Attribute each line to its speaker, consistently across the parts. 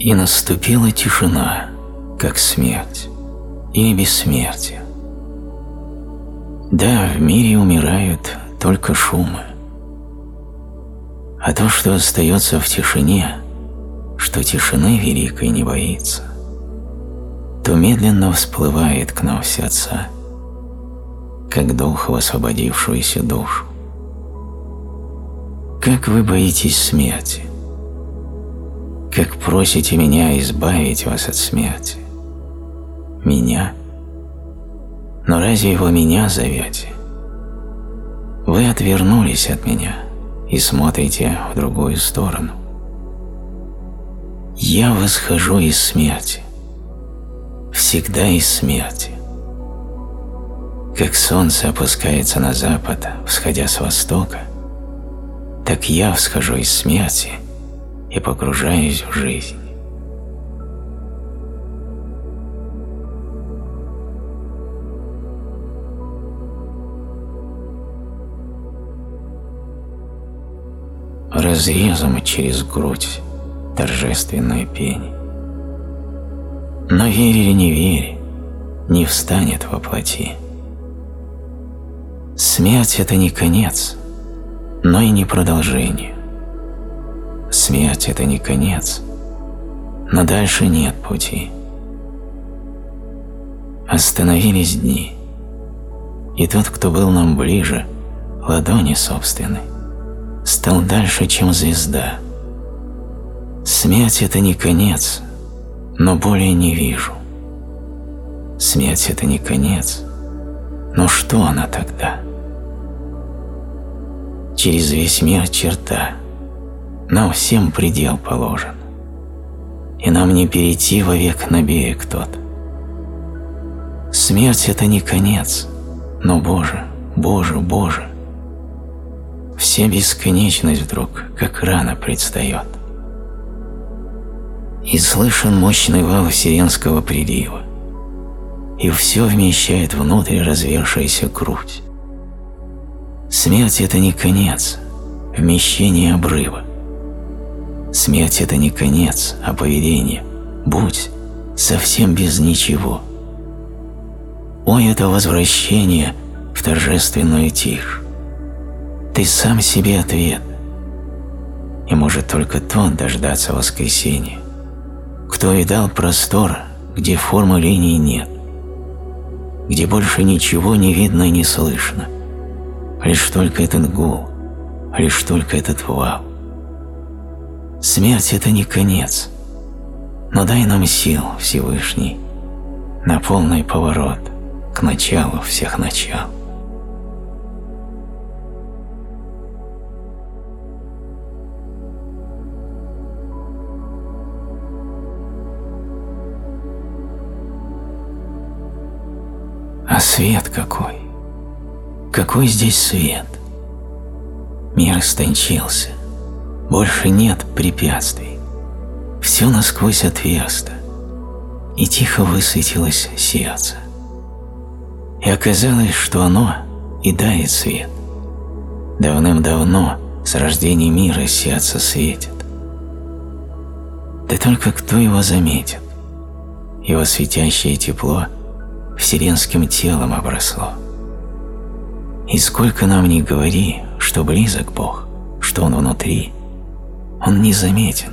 Speaker 1: И наступила тишина, как смерть или бессмертие. Да, в мире умирают только шумы. А то, что остается в тишине, что тишины великой не боится, то медленно всплывает к нам в сердца, как дух в освободившуюся душу. Как вы боитесь смерти? Как просите меня избавить вас от смерти? Меня? Но разве его меня зовете? Вы отвернулись от меня и смотрите в другую сторону. Я восхожу из смерти, всегда из смерти. Как солнце опускается на запад, всходя с востока, так я всхожу из смерти и погружаюсь в жизнь. разрезом через грудь торжественное пение. Но верь или не верь, не встанет во плоти. Смерть – это не конец, но и не продолжение. Смерть – это не конец, но дальше нет пути. Остановились дни, и тот, кто был нам ближе, ладони собственной, стал дальше, чем звезда. Смерть – это не конец, но более не вижу. Смерть – это не конец, но что она тогда? Через весь мир черта, нам всем предел положен, и нам не перейти вовек на берег тот. Смерть – это не конец, но, Боже, Боже, Боже, вся бесконечность вдруг, как рано предстает. И слышен мощный вал вселенского прилива, и все вмещает внутрь развершаяся грудь. Смерть – это не конец, вмещение обрыва. Смерть – это не конец, а поведение. Будь совсем без ничего. Ой, это возвращение в торжественную тишь. Ты сам себе ответ. И может только тот дождаться воскресения, кто видал простор, где формы линий нет, где больше ничего не видно и не слышно, лишь только этот гул, лишь только этот вал. Смерть – это не конец, но дай нам сил, Всевышний, на полный поворот к началу всех начал. А свет какой! Какой здесь свет! Мир истончился, больше нет препятствий. Все насквозь отверсто, и тихо высветилось сердце. И оказалось, что оно и дает свет. Давным-давно с рождения мира сердце светит. Да только кто его заметит? Его светящее тепло – вселенским телом обросло. И сколько нам ни говори, что близок Бог, что Он внутри, Он не заметен,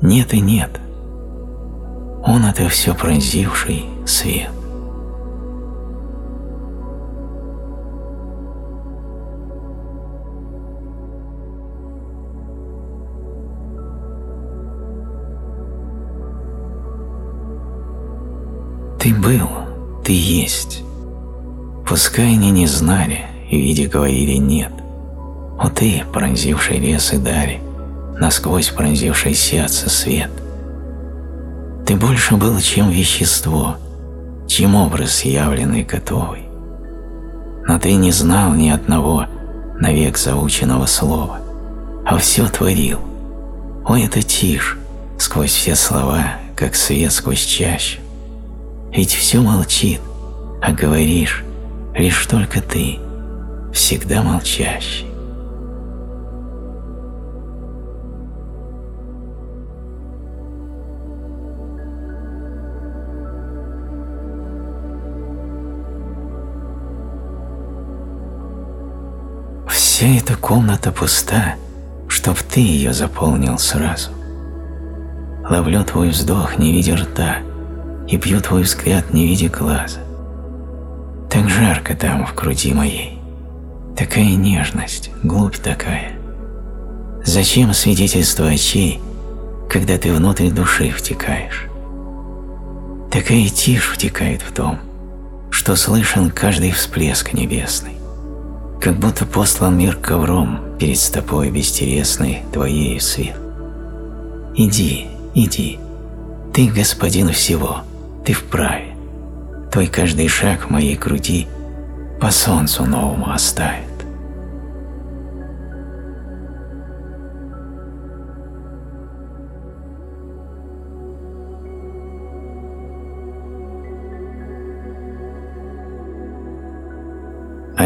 Speaker 1: нет и нет. Он – это все пронзивший свет. Ты был, ты есть. Пускай они не знали и виде говорили «нет». О ты, пронзивший лес и дали, насквозь пронзивший сердце свет. Ты больше был, чем вещество, чем образ явленный готовый. Но ты не знал ни одного навек заученного слова, а все творил. О, это тишь, сквозь все слова, как свет сквозь чащу. Ведь все молчит, а говоришь лишь только ты, всегда молчащий. Вся эта комната пуста, чтоб ты ее заполнил сразу. Ловлю твой вздох, не видя рта, и пью твой взгляд, не видя глаза. Так жарко там, в груди моей, такая нежность, глубь такая. Зачем свидетельство очей, когда ты внутрь души втекаешь? Такая тишь втекает в дом, что слышен каждый всплеск небесный, как будто послан мир ковром перед стопой бестересной твоей свет. Иди, иди, ты господин всего, ты вправе, твой каждый шаг в моей груди по солнцу новому оставит.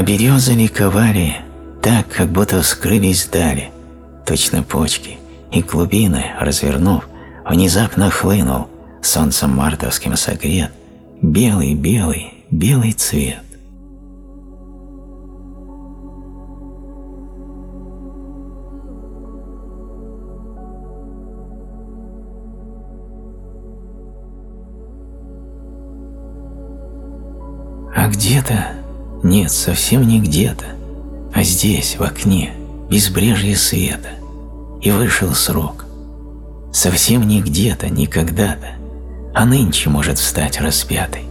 Speaker 1: А березы ликовали так, как будто вскрылись дали, точно почки, и глубины, развернув, внезапно хлынул, солнцем мартовским согрет, белый, белый, белый цвет. А где-то нет, совсем не где-то, а здесь, в окне, безбрежье света. И вышел срок. Совсем не где-то, не когда-то, а нынче может встать распятый.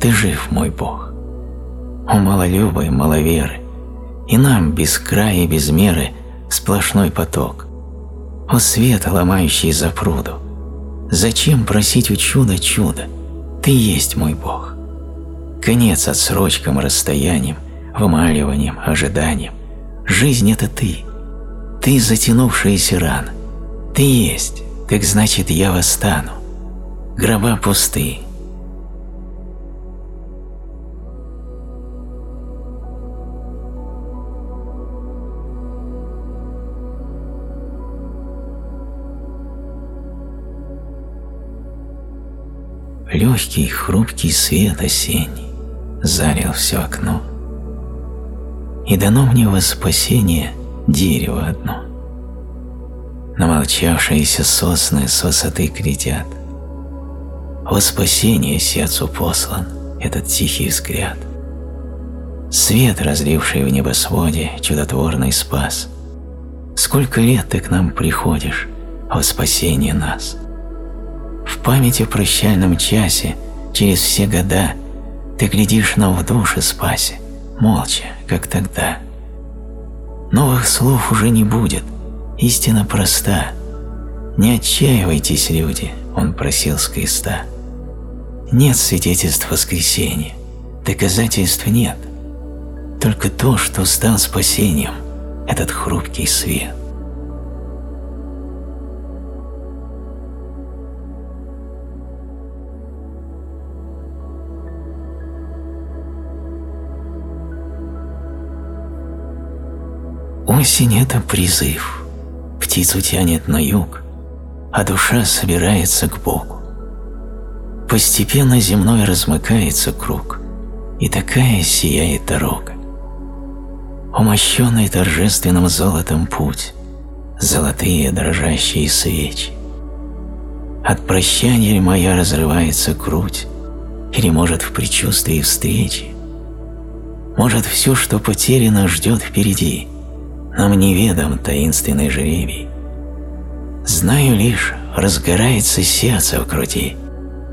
Speaker 1: Ты жив, мой Бог. О, малолюбый, маловеры, и нам без края и без меры сплошной поток. О, свет, ломающий за пруду, зачем просить у чуда чуда? Ты есть мой Бог. Конец отсрочкам, расстояниям, вымаливанием, ожиданием. Жизнь – это ты. Ты затянувшаяся рана. Ты есть, так значит я восстану. Гроба пусты. Легкий, хрупкий свет осенний залил все окно. И дано мне во спасение дерево одно. Намолчавшиеся сосны с высоты кричат. Во спасение сердцу послан этот тихий взгляд. Свет, разливший в небосводе, чудотворный спас. Сколько лет ты к нам приходишь, во спасение нас. В памяти прощальном часе, через все года – ты глядишь нам в души спаси, молча, как тогда. Новых слов уже не будет, истина проста. Не отчаивайтесь, люди, он просил с креста. Нет свидетельств воскресения, доказательств нет. Только то, что стал спасением, этот хрупкий свет. Осень – это призыв. Птицу тянет на юг, а душа собирается к Богу. Постепенно земной размыкается круг, и такая сияет дорога. Умощенный торжественным золотом путь, золотые дрожащие свечи. От прощания ли моя разрывается грудь, или, может, в предчувствии встречи? Может, все, что потеряно, ждет впереди – нам неведом таинственный жребий. Знаю лишь, разгорается сердце в груди,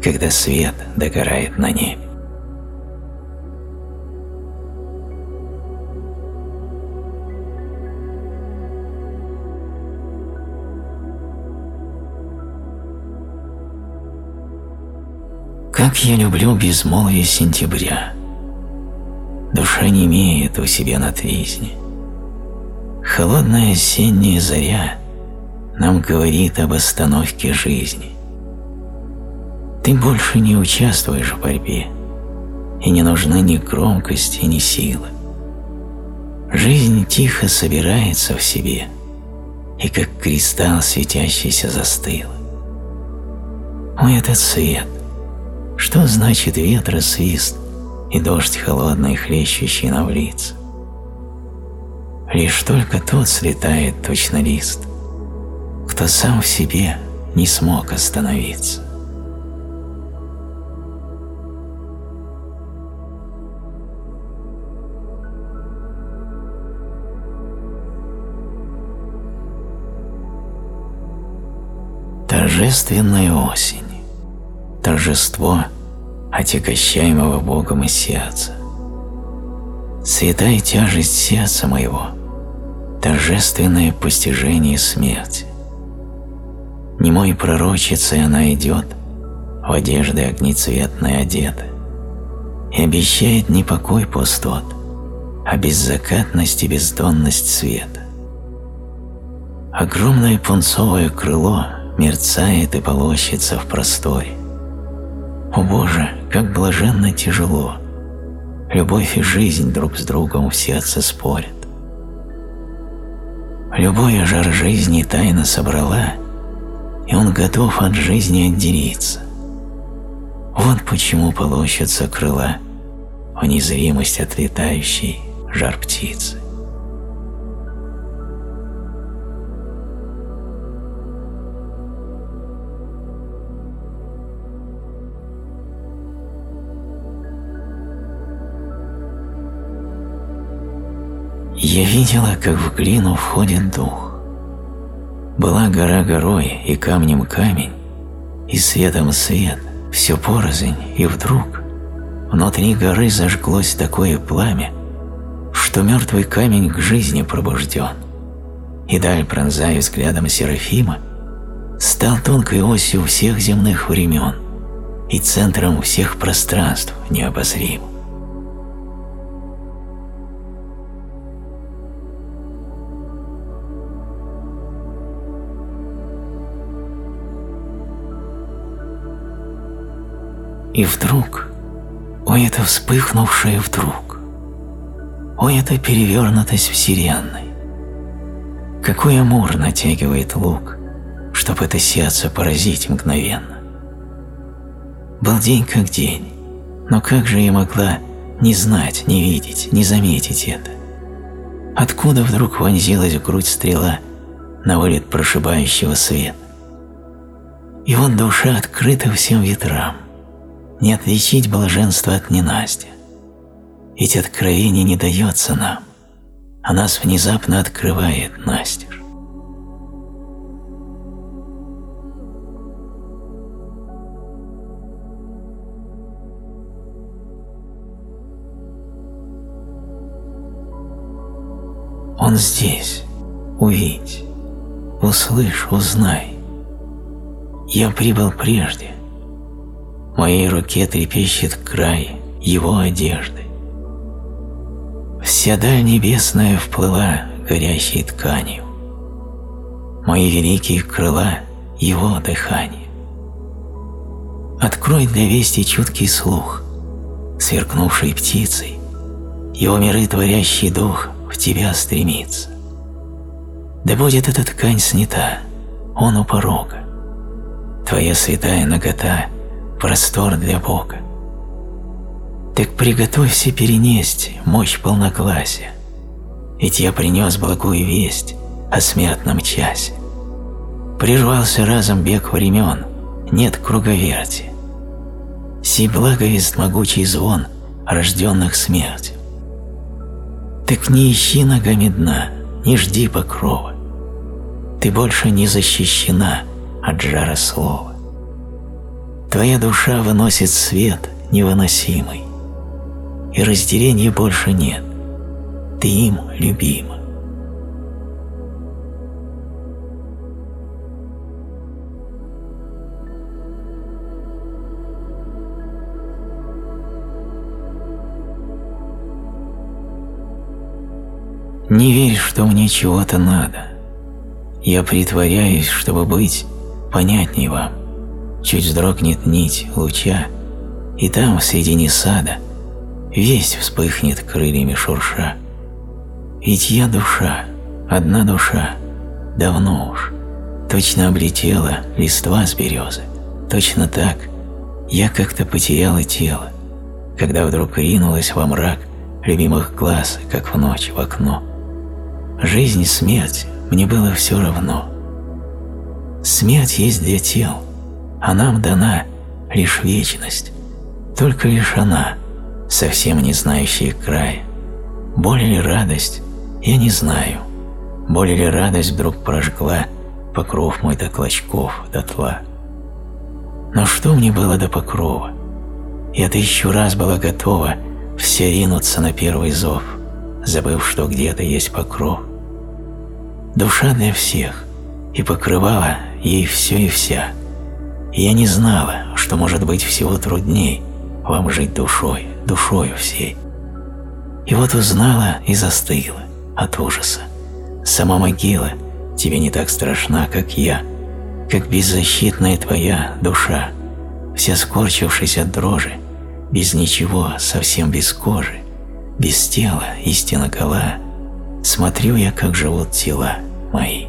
Speaker 1: когда свет догорает на небе. Как я люблю безмолвие сентября. Душа не имеет у себя на тризне. Холодная осенняя заря нам говорит об остановке жизни. Ты больше не участвуешь в борьбе, и не нужны ни громкость, ни сила. Жизнь тихо собирается в себе, и как кристалл светящийся застыла. О, этот свет! Что значит ветра свист и дождь холодный, хлещущий на в лица? Лишь только тот слетает точно лист, кто сам в себе не смог остановиться. Торжественная осень, торжество отягощаемого Богом и сердца. Святая тяжесть сердца моего, торжественное постижение смерти. Немой пророчицей она идет, в одежды огнецветной одета, и обещает не покой пустот, а беззакатность и бездонность света. Огромное пунцовое крыло мерцает и полощется в просторе. О Боже, как блаженно тяжело! Любовь и жизнь друг с другом в сердце спорят. Любой жар жизни тайно собрала, и он готов от жизни отделиться. Вот почему полощутся крыла в незримость отлетающей жар птицы. Я видела, как в глину входит дух. Была гора горой и камнем камень, и светом свет, все порознь, и вдруг внутри горы зажглось такое пламя, что мертвый камень к жизни пробужден, и даль, пронзая взглядом Серафима, стал тонкой осью всех земных времен и центром всех пространств необозримым. И вдруг, о это вспыхнувшее вдруг, о это перевернутость вселенной, какой амур натягивает лук, чтоб это сердце поразить мгновенно. Был день как день, но как же я могла не знать, не видеть, не заметить это? Откуда вдруг вонзилась в грудь стрела на вылет прошибающего света? И вот душа открыта всем ветрам, не отличить блаженство от ненастья. Ведь откровение не дается нам, а нас внезапно открывает настежь. Он здесь. Увидь, услышь, узнай. Я прибыл прежде, в моей руке трепещет край его одежды. Вся даль небесная вплыла горящей тканью. Мои великие крыла — его дыхание. Открой для вести чуткий слух, сверкнувшей птицей, его миры творящий дух в тебя стремится. Да будет эта ткань снята, он у порога. Твоя святая нагота — простор для Бога. Так приготовься перенести мощь полногласия, ведь я принес благую весть о смертном часе. Прервался разом бег времен, нет круговерти. Си благовест могучий звон рожденных смертью. Так не ищи ногами дна, не жди покрова. Ты больше не защищена от жара слова. Твоя душа выносит свет невыносимый, и разделения больше нет. Ты им любима. Не верь, что мне чего-то надо. Я притворяюсь, чтобы быть понятней вам. Чуть вздрогнет нить луча, и там, в середине сада, весть вспыхнет крыльями шурша. Ведь я душа, одна душа, давно уж, точно облетела листва с березы, точно так я как-то потеряла тело, когда вдруг ринулась во мрак любимых глаз, как в ночь в окно. жизнь и смерть мне было все равно. Смерть есть для тел, а нам дана лишь вечность, только лишь она, совсем не знающая края. Боль или радость, я не знаю. Боль или радость вдруг прожгла покров мой до клочков, дотла. Но что мне было до покрова? Я тысячу раз была готова все ринуться на первый зов, забыв, что где-то есть покров. Душа для всех, и покрывала ей все и вся. Я не знала, что может быть всего трудней вам жить душой, душою всей. И вот узнала и застыла от ужаса. Сама могила тебе не так страшна, как я, как беззащитная твоя душа, вся скорчившись от дрожи, без ничего, совсем без кожи, без тела, истинно гола, смотрю я, как живут тела мои.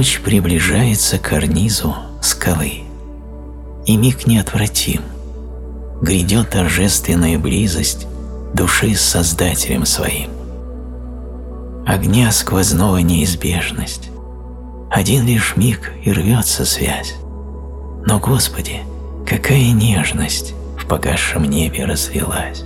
Speaker 1: Луч приближается к карнизу скалы, и миг неотвратим. Грядет торжественная близость души с Создателем своим. Огня сквозного неизбежность. Один лишь миг и рвется связь. Но, Господи, какая нежность в погасшем небе разлилась.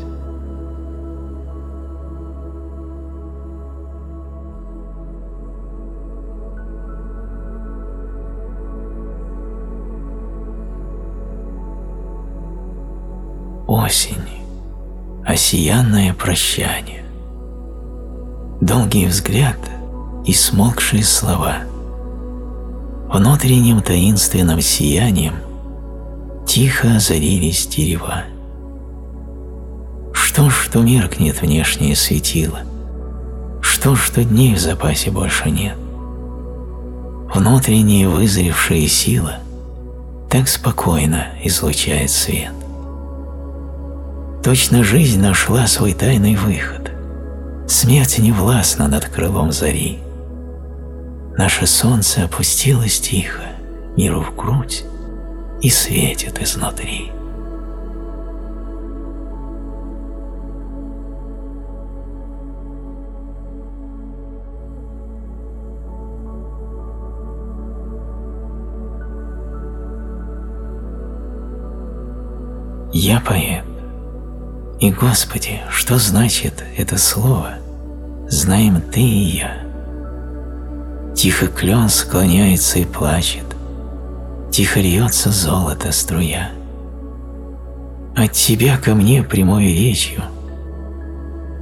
Speaker 1: Осень, осиянное прощание. Долгий взгляд и смолкшие слова. Внутренним таинственным сиянием тихо озарились дерева. Что ж, что меркнет внешнее светило, что ж, что дней в запасе больше нет. Внутренняя вызревшая сила так спокойно излучает свет. Точно жизнь нашла свой тайный выход. Смерть не властна над крылом зари. Наше солнце опустилось тихо миру в грудь и светит изнутри. Я поэт. И, Господи, что значит это слово? Знаем Ты и я. Тихо клен склоняется и плачет, Тихо льется золото струя. От Тебя ко мне прямой речью,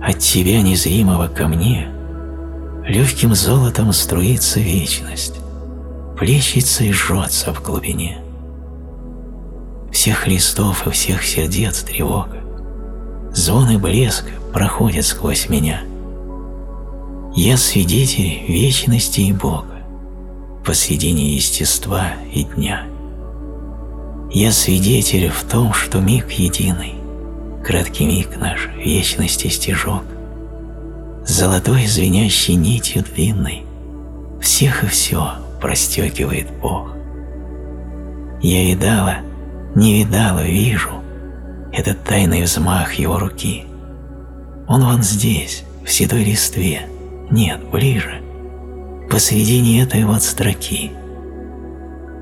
Speaker 1: От Тебя незримого ко мне Легким золотом струится вечность, Плещется и жжется в глубине. Всех листов и всех сердец тревога, звон и блеск проходят сквозь меня. Я свидетель вечности и Бога, посредине естества и дня. Я свидетель в том, что миг единый, краткий миг наш, вечности стежок, золотой звенящей нитью длинной, всех и все простегивает Бог. Я видала, не видала, вижу, этот тайный взмах его руки. Он вон здесь, в седой листве, нет, ближе, посредине этой вот строки.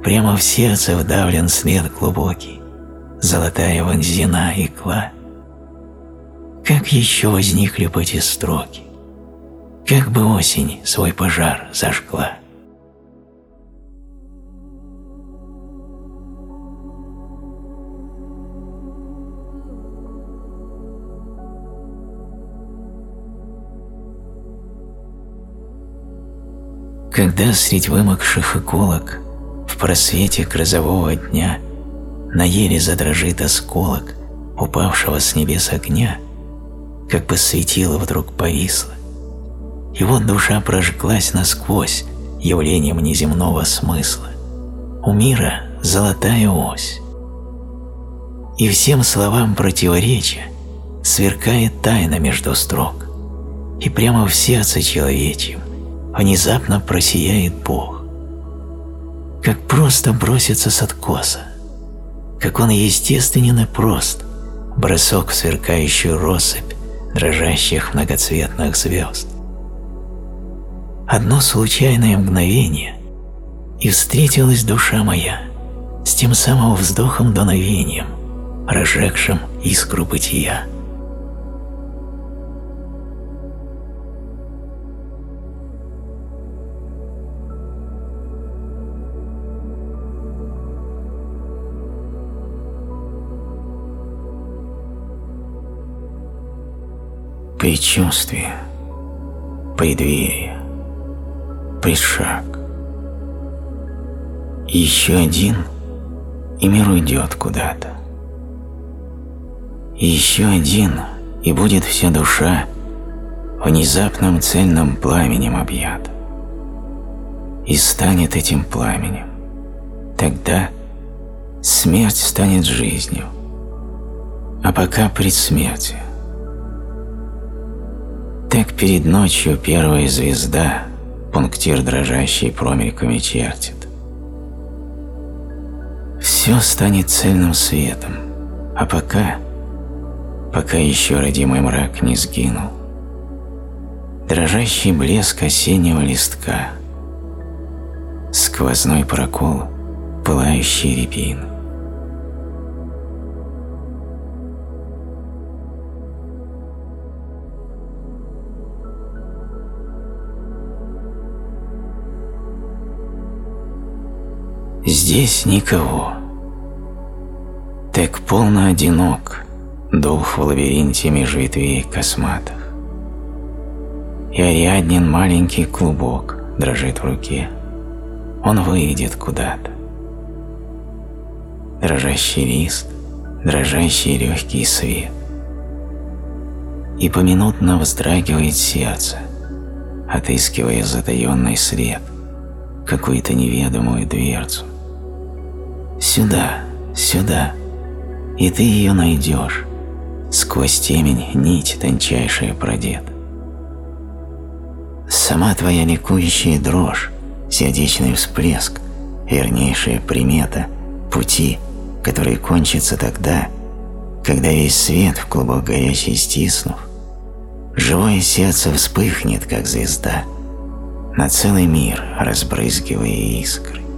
Speaker 1: Прямо в сердце вдавлен след глубокий, золотая вонзина икла. Как еще возникли бы эти строки? Как бы осень свой пожар зажгла? Когда средь вымокших иголок В просвете грозового дня На еле задрожит осколок Упавшего с небес огня, Как бы светило вдруг повисло. И вот душа прожглась насквозь Явлением неземного смысла. У мира золотая ось. И всем словам противоречия Сверкает тайна между строк, И прямо в сердце человечьем внезапно просияет Бог. Как просто бросится с откоса, как он естественен и прост, бросок в сверкающую россыпь дрожащих многоцветных звезд. Одно случайное мгновение, и встретилась душа моя с тем самым вздохом дуновением, разжегшим искру бытия. Предчувствие, преддверие, предшаг. Еще один, и мир уйдет куда-то. Еще один, и будет вся душа внезапным цельным пламенем объята. И станет этим пламенем. Тогда смерть станет жизнью, а пока предсмертие так перед ночью первая звезда пунктир дрожащий промельками чертит. Все станет цельным светом, а пока, пока еще родимый мрак не сгинул, дрожащий блеск осеннего листка, сквозной прокол, пылающий рябин. Здесь никого. Так полно одинок дух в лабиринте меж ветвей косматых. И Ариаднин маленький клубок дрожит в руке. Он выйдет куда-то. Дрожащий лист, дрожащий легкий свет. И поминутно вздрагивает сердце, отыскивая затаенный след, какую-то неведомую дверцу. Сюда, сюда, и ты ее найдешь. Сквозь темень нить тончайшая продет. Сама твоя ликующая дрожь, сердечный всплеск, вернейшая примета пути, которые кончатся тогда, когда весь свет в клубок горячий стиснув, живое сердце вспыхнет, как звезда, на целый мир разбрызгивая искры.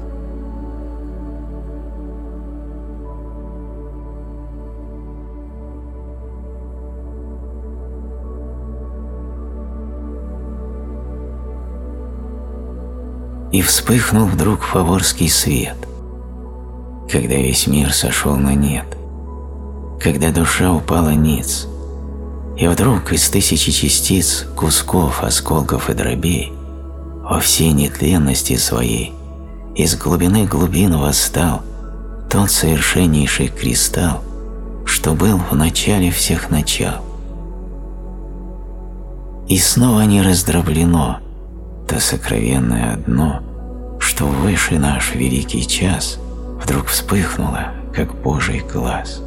Speaker 1: И вспыхнул вдруг фаворский свет, когда весь мир сошел на нет, когда душа упала ниц, и вдруг из тысячи частиц, кусков, осколков и дробей во всей нетленности своей из глубины глубин восстал тот совершеннейший кристалл, что был в начале всех начал. И снова не раздроблено – то сокровенное одно, что выше наш великий час вдруг вспыхнуло, как Божий глаз.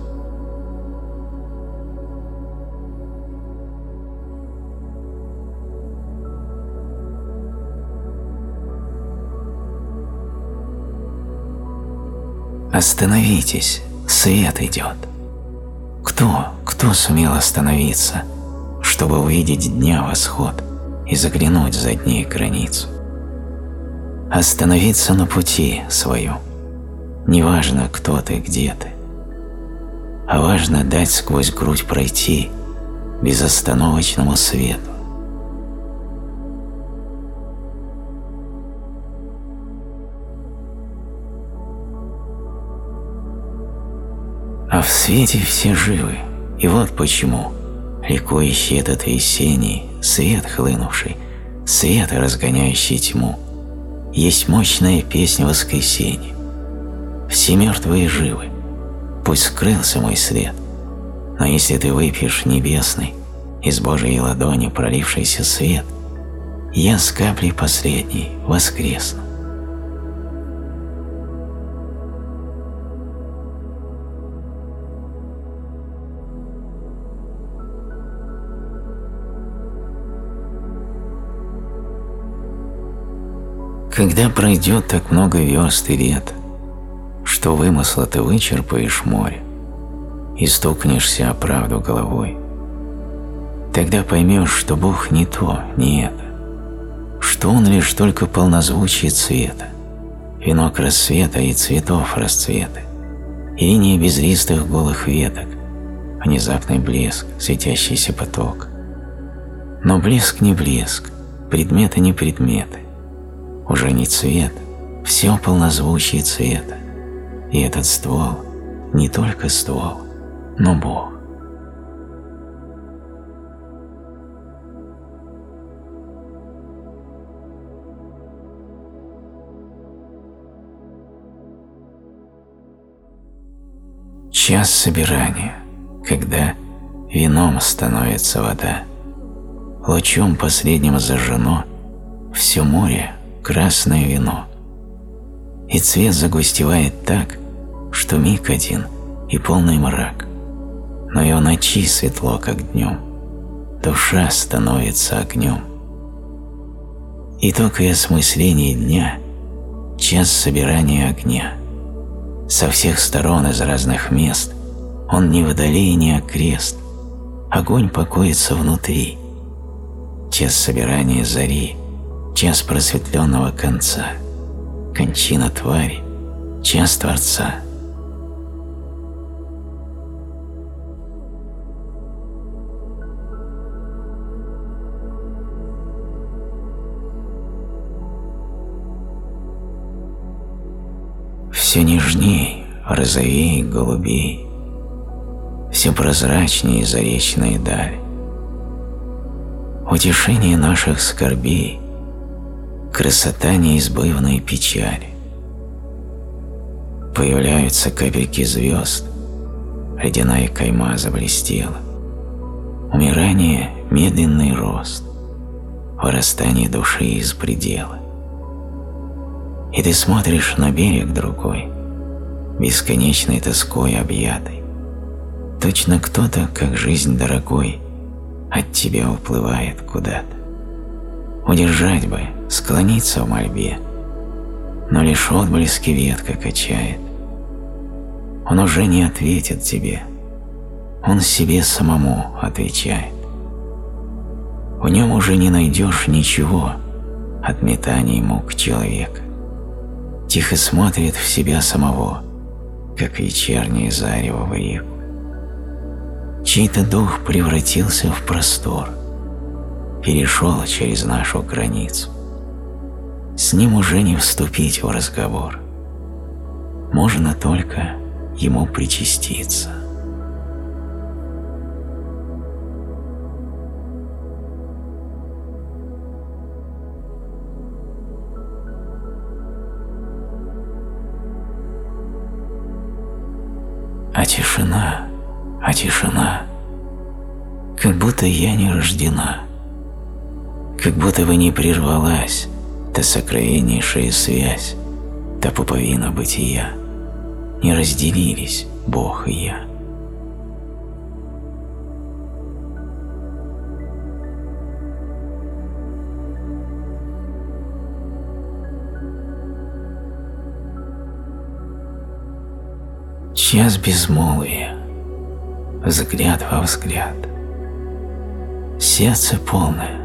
Speaker 1: Остановитесь, свет идет. Кто, кто сумел остановиться, чтобы увидеть дня восход? И заглянуть за дней границу. Остановиться на пути своем. Неважно, кто ты, где ты. А важно дать сквозь грудь пройти безостановочному свету. А в свете все живы, и вот почему – ликующий этот весенний, свет хлынувший, свет, разгоняющий тьму, есть мощная песня воскресенья. Все мертвые живы, пусть скрылся мой след, но если ты выпьешь небесный, из Божьей ладони пролившийся свет, я с каплей последней воскресну. Когда пройдет так много верст и лет, что вымысла ты вычерпаешь море и стукнешься о правду головой, тогда поймешь, что Бог не то, не это, что Он лишь только полнозвучие цвета, венок рассвета и цветов расцвета, и линия безлистых голых веток, внезапный блеск, светящийся поток. Но блеск не блеск, предметы не предметы, уже не цвет, все полнозвучие цвета, и этот ствол не только ствол, но Бог. Час собирания, когда вином становится вода, лучом последним зажжено все море красное вино, и цвет загустевает так, что миг один и полный мрак, но и в ночи светло, как днем, душа становится огнем. Итог и осмысление дня – час собирания огня – со всех сторон из разных мест, он не вдали и не окрест, огонь покоится внутри. Час собирания зари, час просветленного конца, кончина твари, час Творца. все нежней, розовей, голубей, все прозрачнее заречные даль. Утешение наших скорбей, красота неизбывной печали. Появляются капельки звезд, ледяная кайма заблестела. Умирание – медленный рост, вырастание души из предела и ты смотришь на берег другой, бесконечной тоской объятой. Точно кто-то, как жизнь дорогой, от тебя уплывает куда-то. Удержать бы, склониться в мольбе, но лишь отблески ветка качает. Он уже не ответит тебе, он себе самому отвечает. В нем уже не найдешь ничего от метаний мук человека тихо смотрит в себя самого, как вечернее зарево в реку. Чей-то дух превратился в простор, перешел через нашу границу. С ним уже не вступить в разговор. Можно только ему причаститься. А тишина, а тишина, как будто я не рождена, как будто бы не прервалась та сокровеннейшая связь, та пуповина бытия, не разделились Бог и я. Час безмолвия, взгляд во взгляд. Сердце полное,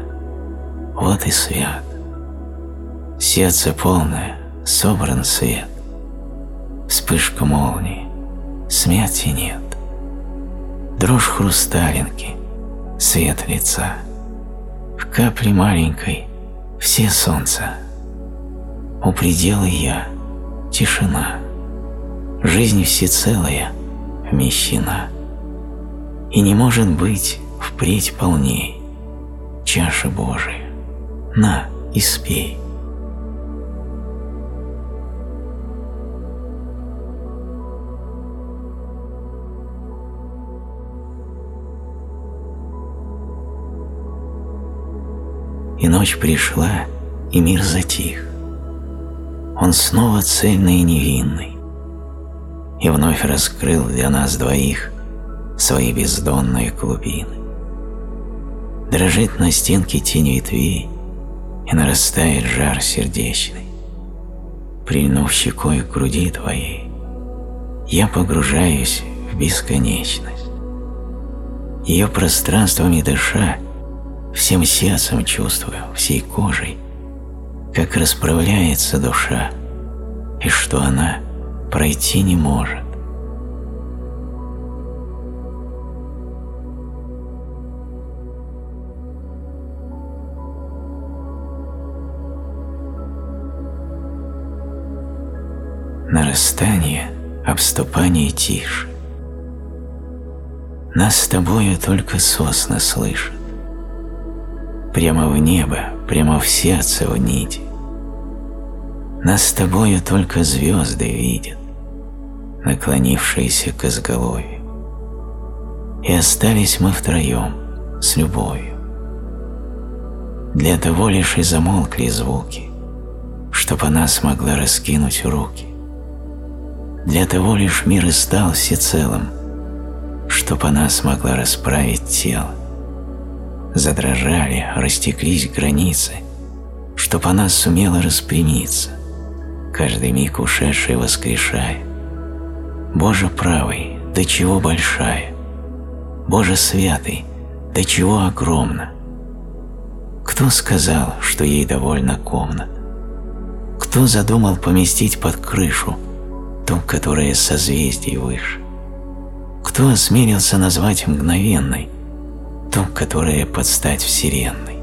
Speaker 1: вот и свят. Сердце полное, собран свет. Вспышка молнии, смерти нет. Дрожь хрусталинки, свет лица. В капле маленькой все солнца. У предела я, тишина жизнь всецелая вмещена, и не может быть впредь полней чаша Божия. На, и спей. И ночь пришла, и мир затих. Он снова цельный и невинный и вновь раскрыл для нас двоих свои бездонные глубины. Дрожит на стенке тень ветвей, и нарастает жар сердечный. прильнув щекой к груди твоей, я погружаюсь в бесконечность. Ее пространствами дыша, всем сердцем чувствую, всей кожей, как расправляется душа, и что она пройти не может. Нарастание, обступание тише. Нас с тобою только сосны слышат. Прямо в небо, прямо в сердце в нити. Нас с тобою только звезды видят, наклонившиеся к изголовью. И остались мы втроем, с любовью. Для того лишь и замолкли звуки, чтоб она смогла раскинуть руки. Для того лишь мир и стал всецелым, чтоб она смогла расправить тело. Задрожали, растеклись границы, чтоб она сумела распрямиться, каждый миг ушедший воскрешая. Боже правый, до чего большая, Боже святый, до чего огромна. Кто сказал, что ей довольно комнат? Кто задумал поместить под крышу ту, которая созвездий выше? Кто осмелился назвать мгновенной ту, которая подстать вселенной?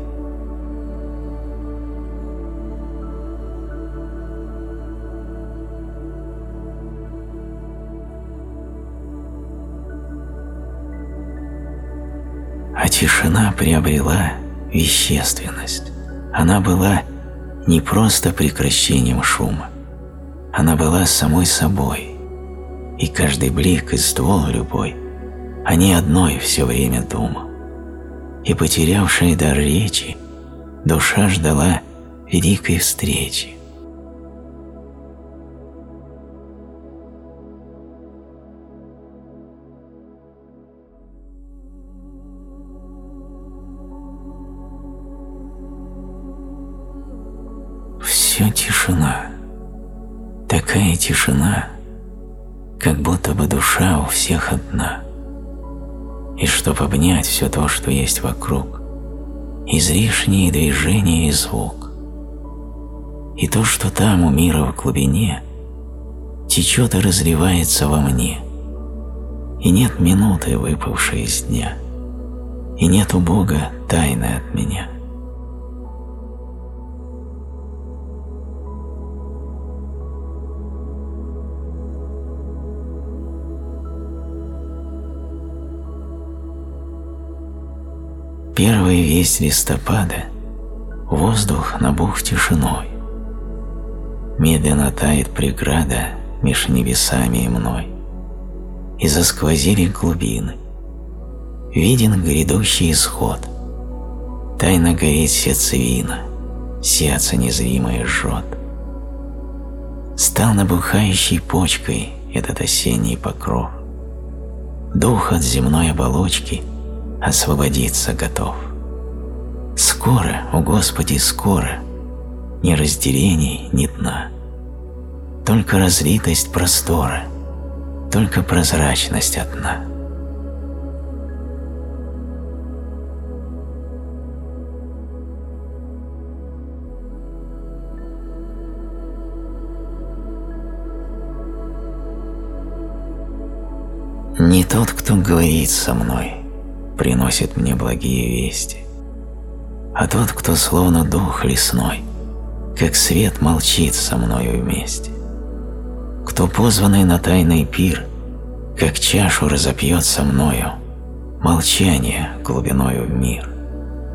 Speaker 1: А тишина приобрела вещественность. Она была не просто прекращением шума, она была самой собой, и каждый блик и ствол любой, они одной все время думал. И потерявшая дар речи, душа ждала великой встречи. Всех одна. И чтобы обнять все то, что есть вокруг, излишние движения и звук. И то, что там у мира в глубине, течет и разливается во мне. И нет минуты, выпавшей из дня, и нет у Бога тайны от меня. Первая весть листопада – воздух набух тишиной. Медленно тает преграда меж небесами и мной. И засквозили глубины. Виден грядущий исход. Тайно горит сердцевина, сердце незримое жжет. Стал набухающей почкой этот осенний покров. Дух от земной оболочки – освободиться готов. Скоро, о Господи, скоро, ни разделений, ни дна. Только разлитость простора, только прозрачность одна. Не тот, кто говорит со мной, приносит мне благие вести. А тот, кто словно дух лесной, как свет молчит со мною вместе. Кто позванный на тайный пир, как чашу разопьет со мною, молчание глубиною в мир,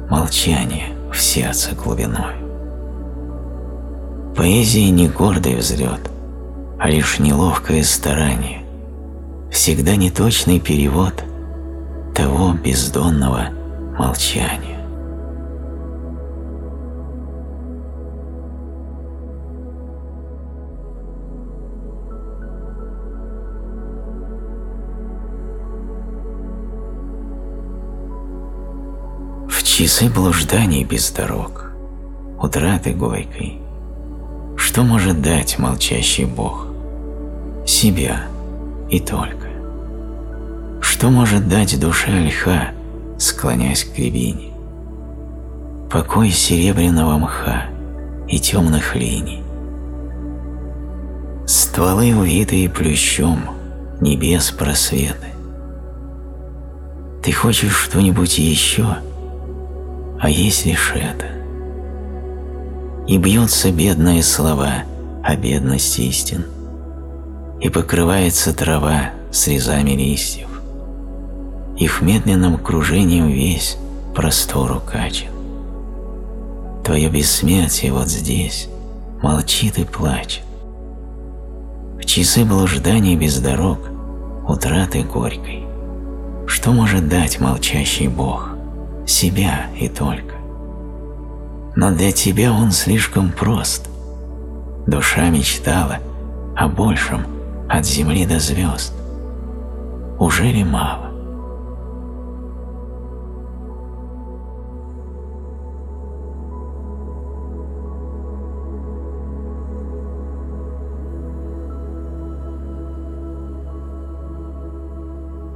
Speaker 1: молчание в сердце глубиной. Поэзия не гордый взлет, а лишь неловкое старание, всегда неточный перевод – того бездонного молчания. Часы блужданий без дорог, утраты горькой, Что может дать молчащий Бог? Себя и только. Что может дать душе ольха, склонясь к рябине? Покой серебряного мха и темных линий. Стволы, увитые плющом, небес просветы. Ты хочешь что-нибудь еще, а есть лишь это. И бьются бедные слова о бедности истин, и покрывается трава срезами листьев, их медленным кружением весь простор укачен. Твое бессмертие вот здесь молчит и плачет. В часы блужданий без дорог, утраты горькой, что может дать молчащий Бог? Себя и только. Но для тебя он слишком прост. Душа мечтала о большем от земли до звезд. Уже ли мало?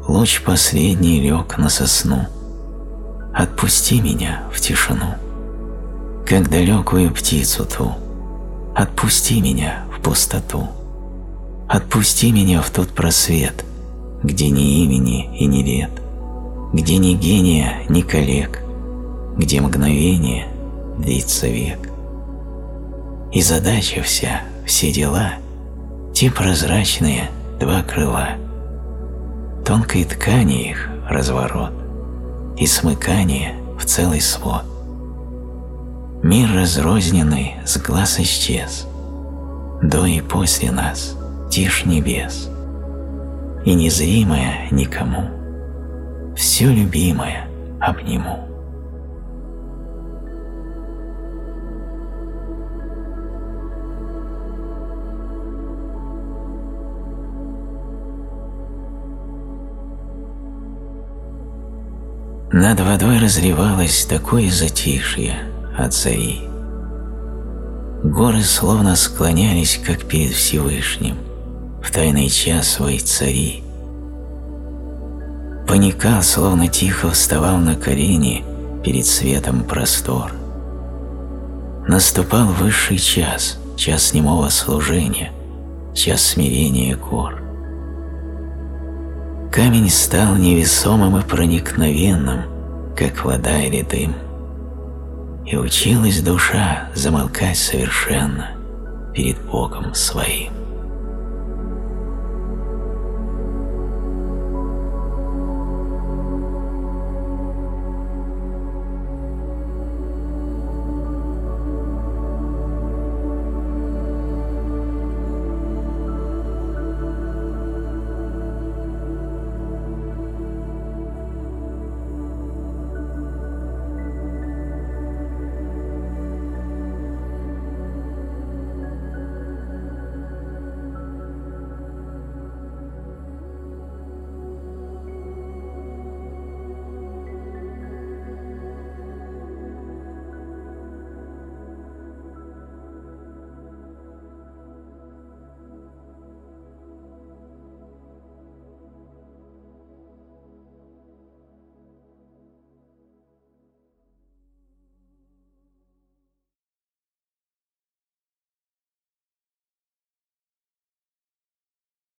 Speaker 1: Луч последний лег на сосну. Отпусти меня в тишину, Как далекую птицу ту. Отпусти меня в пустоту. Отпусти меня в тот просвет, Где ни имени и ни лет, Где ни гения, ни коллег, Где мгновение длится век. И задача вся, все дела, Те прозрачные два крыла — тонкой ткани их разворот и смыкание в целый свод. Мир разрозненный с глаз исчез, до и после нас тишь небес, и незримое никому, все любимое обниму. Над водой разливалось такое затишье от зари. Горы словно склонялись, как перед Всевышним, в тайный час своей цари. Паникал, словно тихо вставал на колени перед светом простор. Наступал высший час, час немого служения, час смирения гор. Камень стал невесомым и проникновенным, как вода или дым. И училась душа замолкать совершенно перед Богом своим.